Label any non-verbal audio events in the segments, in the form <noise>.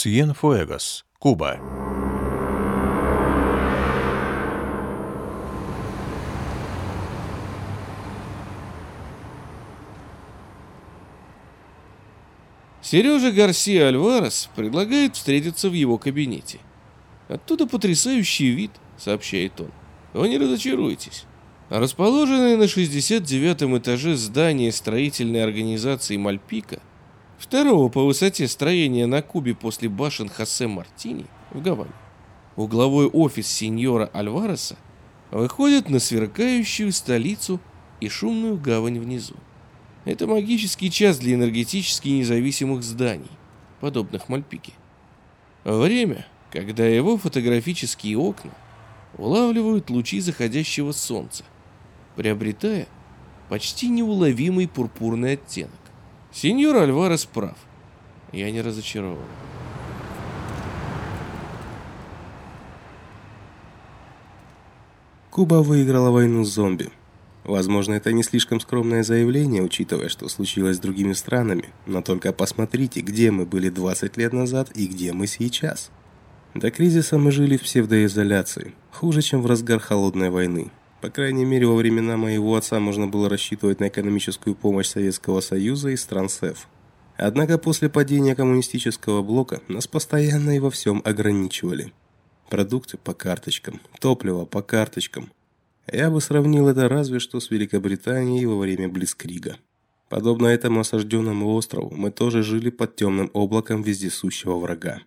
Сьенфуэгос, Куба. Сережа Гарсия Альварес предлагает встретиться в его кабинете. Оттуда потрясающий вид, сообщает он. Вы не разочаруетесь. Расположенное на 69 этаже здание строительной организации Мальпика, второго по высоте строения на Кубе после башен Хосе Мартини в Гаване, угловой офис сеньора Альвареса выходит на сверкающую столицу и шумную гавань внизу. Это магический час для энергетически независимых зданий, подобных Мальпике. Время, когда его фотографические окна улавливают лучи заходящего солнца, приобретая почти неуловимый пурпурный оттенок. Сеньор Альварес прав. Я не разочарован. Куба выиграла войну с зомби. Возможно, это не слишком скромное заявление, учитывая, что случилось с другими странами, но только посмотрите, где мы были 20 лет назад и где мы сейчас. До кризиса мы жили в псевдоизоляции, хуже, чем в разгар холодной войны. По крайней мере, во времена моего отца можно было рассчитывать на экономическую помощь Советского Союза и стран СЭФ. Однако после падения коммунистического блока нас постоянно и во всем ограничивали. Продукты по карточкам, топливо по карточкам, я бы сравнил это разве что с Великобританией во время Блицкрига. Подобно этому осажденному острову, мы тоже жили под темным облаком вездесущего врага.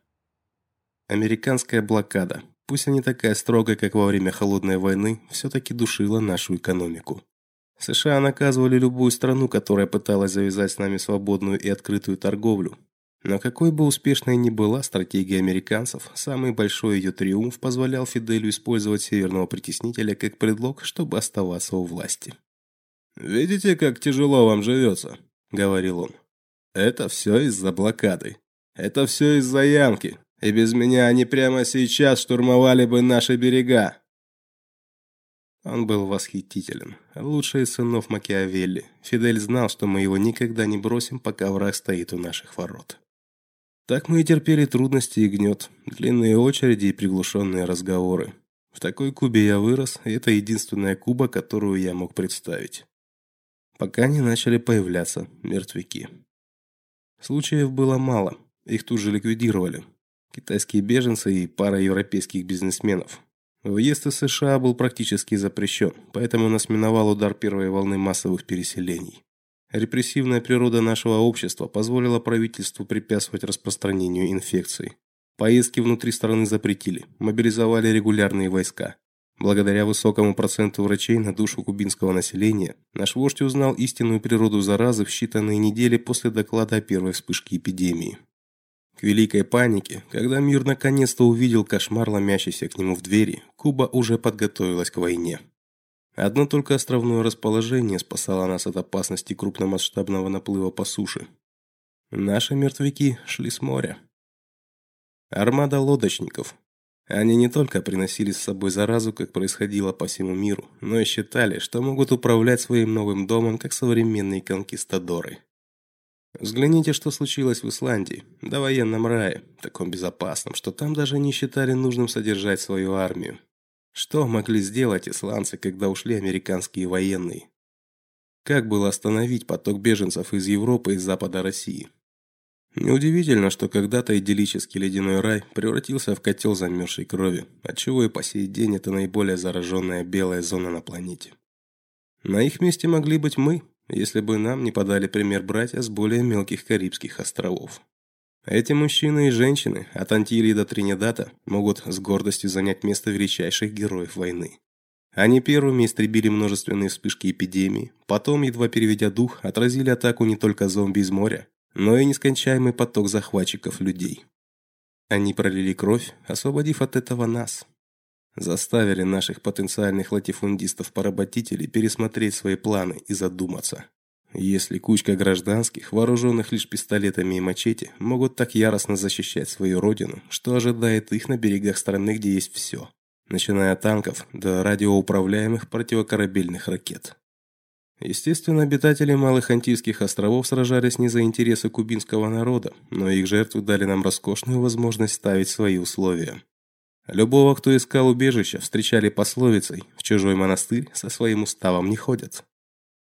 Американская блокада, пусть и не такая строгая, как во время Холодной войны, все-таки душила нашу экономику. США наказывали любую страну, которая пыталась завязать с нами свободную и открытую торговлю, но какой бы успешной ни была стратегия американцев, самый большой ее триумф позволял Фиделю использовать северного притеснителя как предлог, чтобы оставаться у власти. «Видите, как тяжело вам живется?» – говорил он. «Это все из-за блокады. Это все из-за Янки. И без меня они прямо сейчас штурмовали бы наши берега». Он был восхитителен. Лучший из сынов Макиавелли. Фидель знал, что мы его никогда не бросим, пока враг стоит у наших ворот. Так мы и терпели трудности и гнет, длинные очереди и приглушенные разговоры. В такой Кубе я вырос, и это единственная Куба, которую я мог представить. Пока не начали появляться мертвяки. Случаев было мало, их тут же ликвидировали. Китайские беженцы и пара европейских бизнесменов. Въезд из США был практически запрещен, поэтому нас миновал удар первой волны массовых переселений. Репрессивная природа нашего общества позволила правительству препятствовать распространению инфекции. Поездки внутри страны запретили, мобилизовали регулярные войска. Благодаря высокому проценту врачей на душу кубинского населения, наш вождь узнал истинную природу заразы в считанные недели после доклада о первой вспышке эпидемии. К великой панике, когда мир наконец-то увидел кошмар, ломящийся к нему в двери, Куба уже подготовилась к войне. Одно только островное расположение спасало нас от опасности крупномасштабного наплыва по суше. Наши мертвяки шли с моря. Армада лодочников. Они не только приносили с собой заразу, как происходило по всему миру, но и считали, что могут управлять своим новым домом, как современные конкистадоры. Взгляните, что случилось в Исландии, до военном рае, таком безопасном, что там даже не считали нужным содержать свою армию. Что могли сделать исландцы, когда ушли американские военные? Как было остановить поток беженцев из Европы и запада России? Неудивительно, что когда-то идиллический ледяной рай превратился в котел замерзшей крови, отчего и по сей день это наиболее зараженная белая зона на планете. На их месте могли быть мы, если бы нам не подали пример братья с более мелких Карибских островов. Эти мужчины и женщины, от Антилии до Тринидада, могут с гордостью занять место величайших героев войны. Они первыми истребили множественные вспышки эпидемии, потом, едва переведя дух, отразили атаку не только зомби из моря, но и нескончаемый поток захватчиков людей. Они пролили кровь, освободив от этого нас. Заставили наших потенциальных латифундистов-поработителей пересмотреть свои планы и задуматься. Если кучка гражданских, вооруженных лишь пистолетами и мачете, могут так яростно защищать свою родину, что ожидает их на берегах страны, где есть все, начиная от танков до радиоуправляемых противокорабельных ракет. Естественно, обитатели Малых Антильских островов сражались не за интересы кубинского народа, но их жертвы дали нам роскошную возможность ставить свои условия. Любого, кто искал убежища, встречали пословицей «в чужой монастырь со своим уставом не ходят».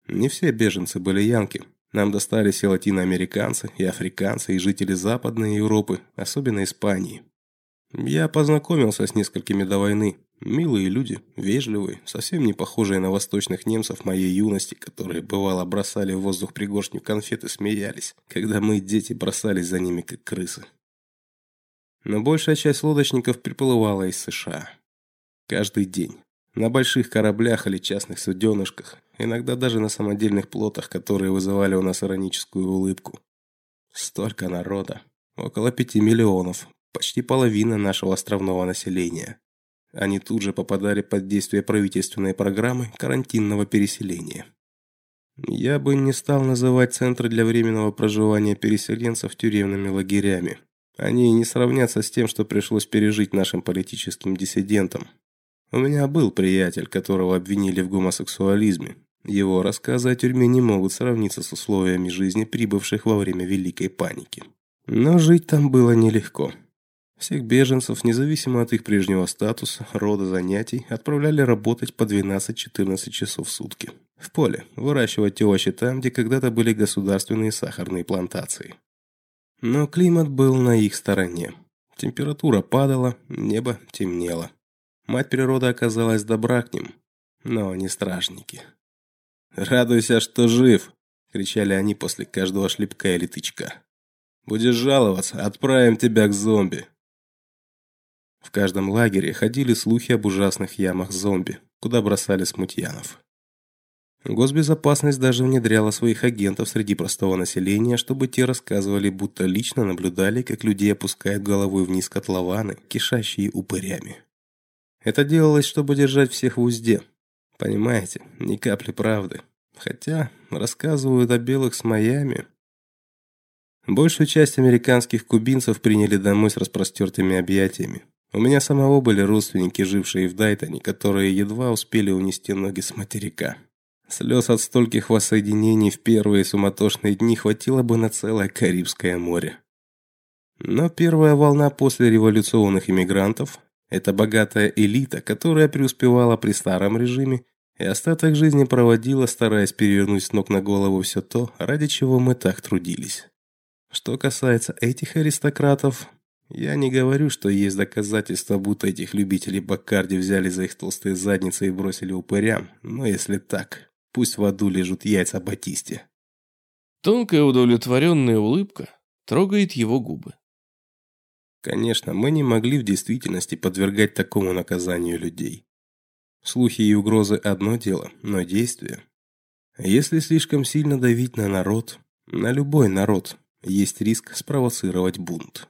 Не все беженцы были янки. Нам достались и латиноамериканцы, и африканцы, и жители Западной Европы, особенно Испании. Я познакомился с несколькими до войны. Милые люди, вежливые, совсем не похожие на восточных немцев моей юности, которые бывало бросали в воздух пригоршню конфет и смеялись, когда мы, дети, бросались за ними как крысы. Но большая часть лодочников приплывала из США. Каждый день. На больших кораблях или частных суденышках, иногда даже на самодельных плотах, которые вызывали у нас ироническую улыбку. Столько народа. Около пяти миллионов, почти половина нашего островного населения. Они тут же попадали под действие правительственной программы карантинного переселения. Я бы не стал называть центры для временного проживания переселенцев тюремными лагерями. Они не сравнятся с тем, что пришлось пережить нашим политическим диссидентам. У меня был приятель, которого обвинили в гомосексуализме. Его рассказы о тюрьме не могут сравниться с условиями жизни прибывших во время Великой паники. Но жить там было нелегко. Всех беженцев, независимо от их прежнего статуса, рода занятий, отправляли работать по 12-14 часов в сутки. В поле, выращивать овощи там, где когда-то были государственные сахарные плантации. Но климат был на их стороне. Температура падала, небо темнело. Мать природа оказалась добра к ним, но не стражники. «Радуйся, что жив!» – кричали они после каждого шлепка или тычка. «Будешь жаловаться, отправим тебя к зомби!» В каждом лагере ходили слухи об ужасных ямах зомби, куда бросали смутьянов. Госбезопасность даже внедряла своих агентов среди простого населения, чтобы те рассказывали, будто лично наблюдали, как людей опускают головой вниз котлованы, кишащие упырями. Это делалось, чтобы держать всех в узде. Понимаете, ни капли правды. Хотя рассказывают о белых с Майами. Большую часть американских кубинцев приняли домой с распростертыми объятиями. У меня самого были родственники, жившие в Дайтоне, которые едва успели унести ноги с материка. Слез от стольких воссоединений в первые суматошные дни хватило бы на целое Карибское море. Но первая волна после революционных иммигрантов это богатая элита, которая преуспевала при старом режиме и остаток жизни проводила, стараясь перевернуть с ног на голову все то, ради чего мы так трудились. Что касается этих аристократов, я не говорю, что есть доказательства, будто этих любителей Баккарди взяли за их толстые задницы и бросили упырям, но если так, пусть в аду лежат яйца Батисте. Тонкая удовлетворенная улыбка трогает его губы. Конечно, мы не могли в действительности подвергать такому наказанию людей. Слухи и угрозы одно дело, но действия. Если слишком сильно давить на народ, на любой народ, есть риск спровоцировать бунт.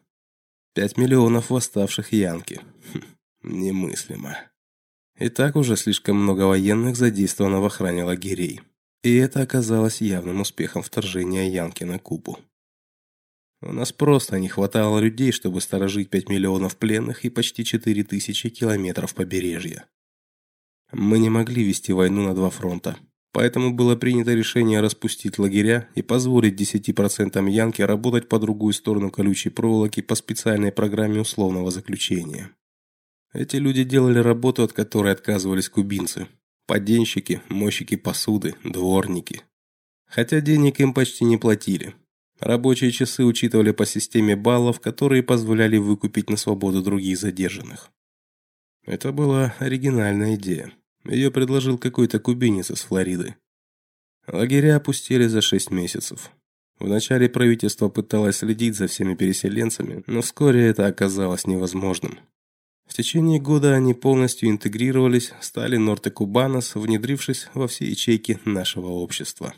Пять миллионов восставших янки. Хм, немыслимо. И так уже слишком много военных задействовано в охране лагерей. И это оказалось явным успехом вторжения янки на Кубу. У нас просто не хватало людей, чтобы сторожить 5 миллионов пленных и почти 4 тысячи километров побережья. Мы не могли вести войну на два фронта. Поэтому было принято решение распустить лагеря и позволить 10% янки работать по другую сторону колючей проволоки по специальной программе условного заключения. Эти люди делали работу, от которой отказывались кубинцы. Поденщики, мойщики посуды, дворники. Хотя денег им почти не платили. Рабочие часы учитывали по системе баллов, которые позволяли выкупить на свободу других задержанных. Это была оригинальная идея. Ее предложил какой-то кубинец из Флориды. Лагеря опустили за шесть месяцев. Вначале правительство пыталось следить за всеми переселенцами, но вскоре это оказалось невозможным. В течение года они полностью интегрировались, стали Норте-Кубанос, внедрившись во все ячейки нашего общества.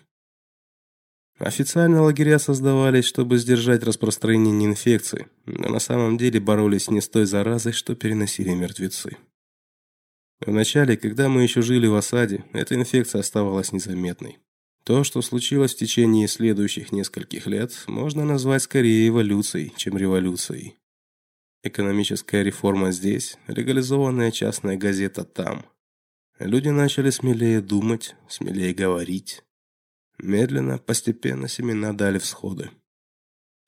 Официально лагеря создавались, чтобы сдержать распространение инфекции, но на самом деле боролись не с той заразой, что переносили мертвецы. Вначале, когда мы еще жили в осаде, эта инфекция оставалась незаметной. То, что случилось в течение следующих нескольких лет, можно назвать скорее эволюцией, чем революцией. Экономическая реформа здесь, легализованная частная газета там. Люди начали смелее думать, смелее говорить, Медленно, постепенно семена дали всходы.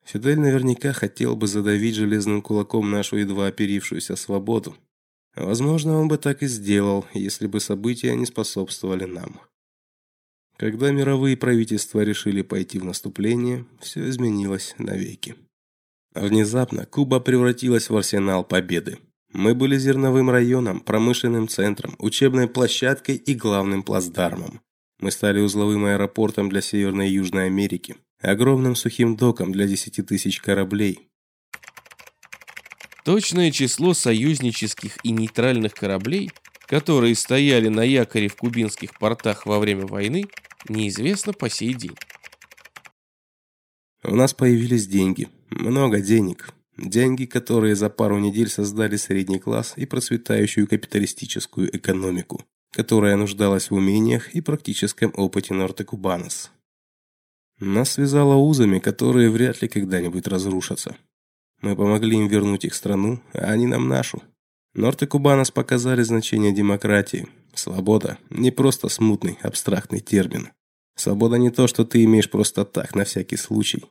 Фидель наверняка хотел бы задавить железным кулаком нашу едва оперившуюся свободу. Возможно, он бы так и сделал, если бы события не способствовали нам. Когда мировые правительства решили пойти в наступление, все изменилось навеки. Внезапно Куба превратилась в арсенал победы. Мы были зерновым районом, промышленным центром, учебной площадкой и главным плацдармом. Мы стали узловым аэропортом для Северной и Южной Америки, огромным сухим доком для 10 тысяч кораблей. Точное число союзнических и нейтральных кораблей, которые стояли на якоре в кубинских портах во время войны, неизвестно по сей день. У нас появились деньги, много денег. Деньги, которые за пару недель создали средний класс и процветающую капиталистическую экономику, которая нуждалась в умениях и практическом опыте Норте-Кубанос. Нас связало узами, которые вряд ли когда-нибудь разрушатся. Мы помогли им вернуть их страну, а они нам нашу. Норте-Кубанос показали значение демократии. Свобода – не просто смутный, абстрактный термин. Свобода не то, что ты имеешь просто так, на всякий случай.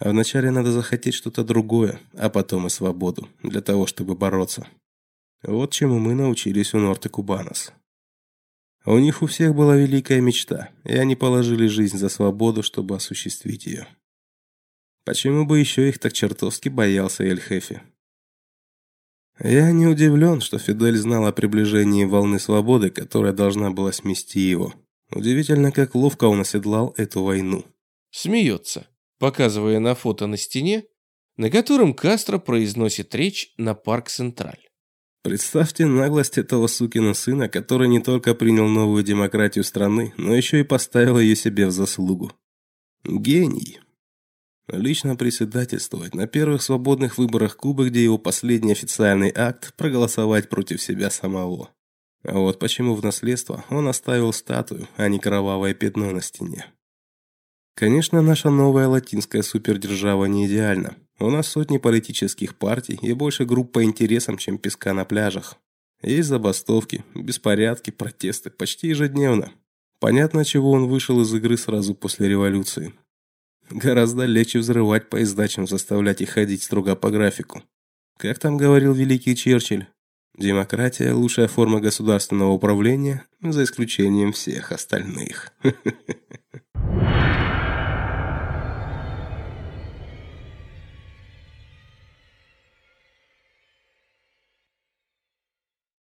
А вначале надо захотеть что-то другое, а потом и свободу, для того, чтобы бороться. Вот чему мы научились у Норте-Кубанос. У них у всех была великая мечта, и они положили жизнь за свободу, чтобы осуществить ее. Почему бы еще их так чертовски боялся Эль-Хефи? Я не удивлен, что Фидель знал о приближении волны свободы, которая должна была смести его. Удивительно, как ловко он оседлал эту войну. Смеется, показывая на фото на стене, на котором Кастро произносит речь на Парк Централь. Представьте наглость этого сукина сына, который не только принял новую демократию страны, но еще и поставил ее себе в заслугу. Гений. Лично председательствовать на первых свободных выборах Кубы, где его последний официальный акт проголосовать против себя самого. А вот почему в наследство он оставил статую, а не кровавое пятно на стене. Конечно, наша новая латинская супердержава не идеальна. У нас сотни политических партий и больше групп по интересам, чем песка на пляжах. Есть забастовки, беспорядки, протесты почти ежедневно. Понятно, чего он вышел из игры сразу после революции. Гораздо легче взрывать поезда, чем заставлять их ходить строго по графику. Как там говорил великий Черчилль? Демократия – лучшая форма государственного управления, за исключением всех остальных. <laughs>